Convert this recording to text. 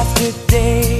after day,